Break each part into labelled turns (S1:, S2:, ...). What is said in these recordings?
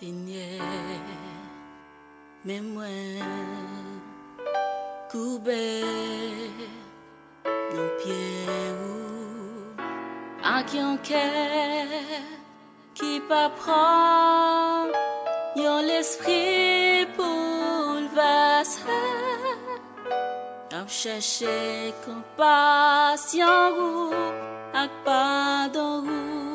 S1: Seigneur, mais moi, coubert dans pied ou à qui en qui pas prend l'esprit pour le à chercher compassion ou à pardon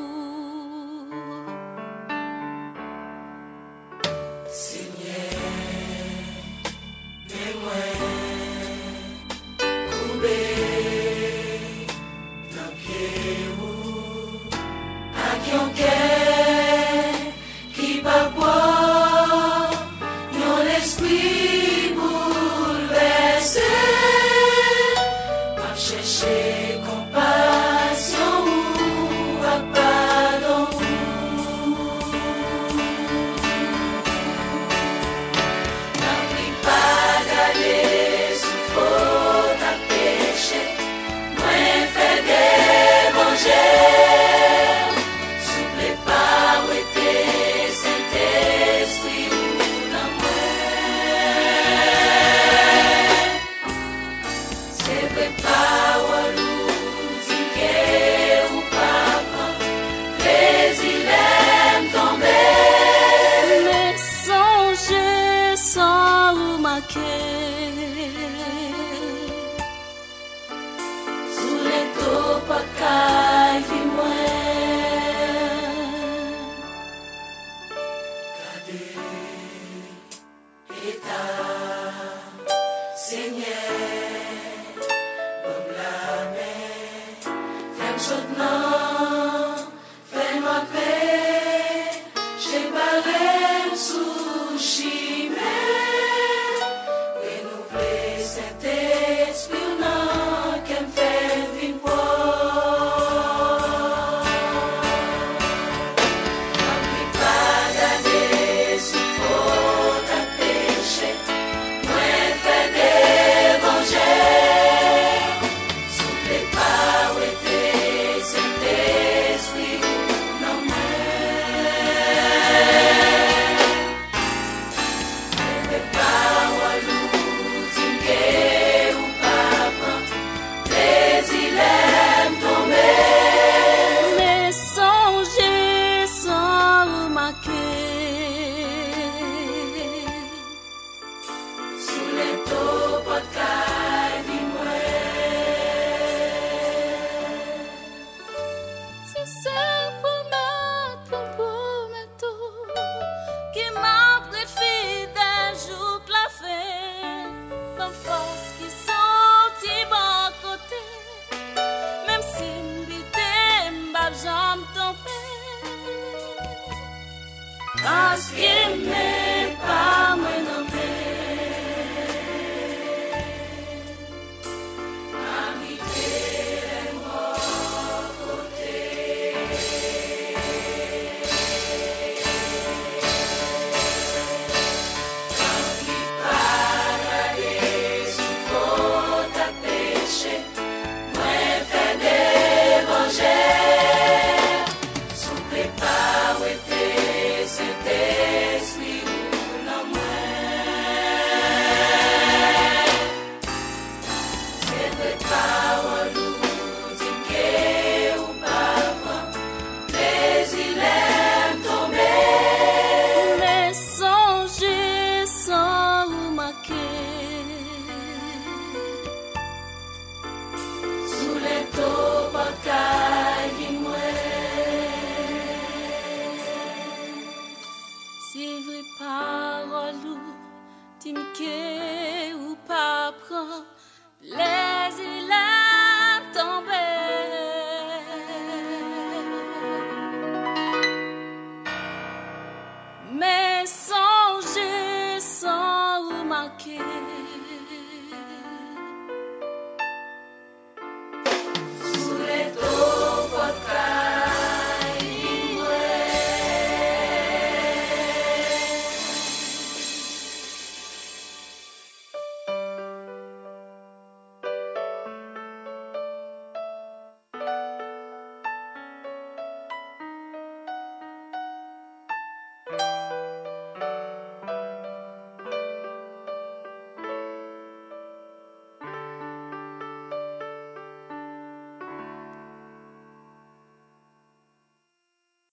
S2: sushi. parol ou Timke ou pa pran les. la